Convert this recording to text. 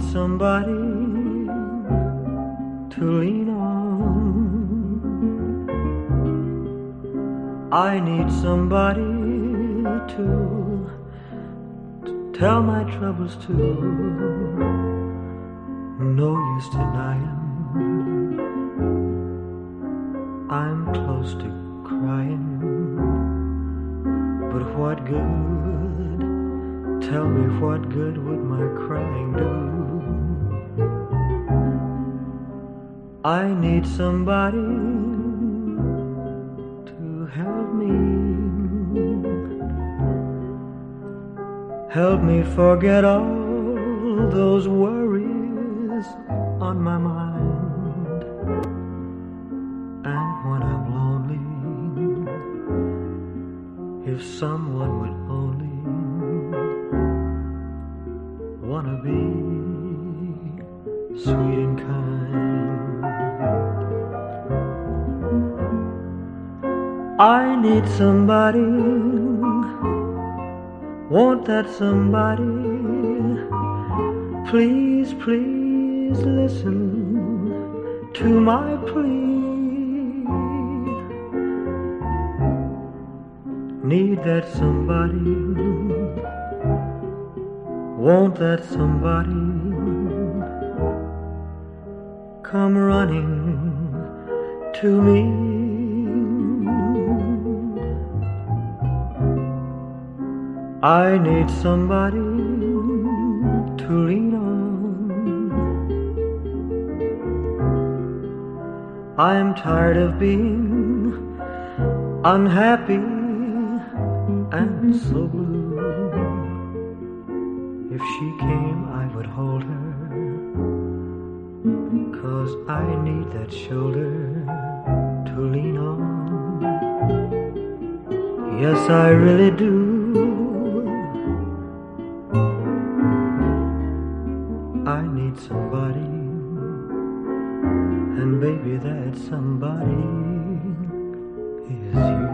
somebody to lean on. I need somebody to, to tell my troubles to. No use denying. I'm close to crying. But what good? Tell me what good would my crying I need somebody to help me. Help me forget all those worries on my mind. And when I'm lonely, if someone would only wanna be sweet I need somebody, want that somebody. Please, please listen to my plea. Need that somebody, want that somebody. Come running to me. I need somebody to lean on. I'm tired of being unhappy and so blue. If she came, I would hold her. Cause I need that shoulder to lean on. Yes, I really do. I need somebody, and baby, that somebody is you.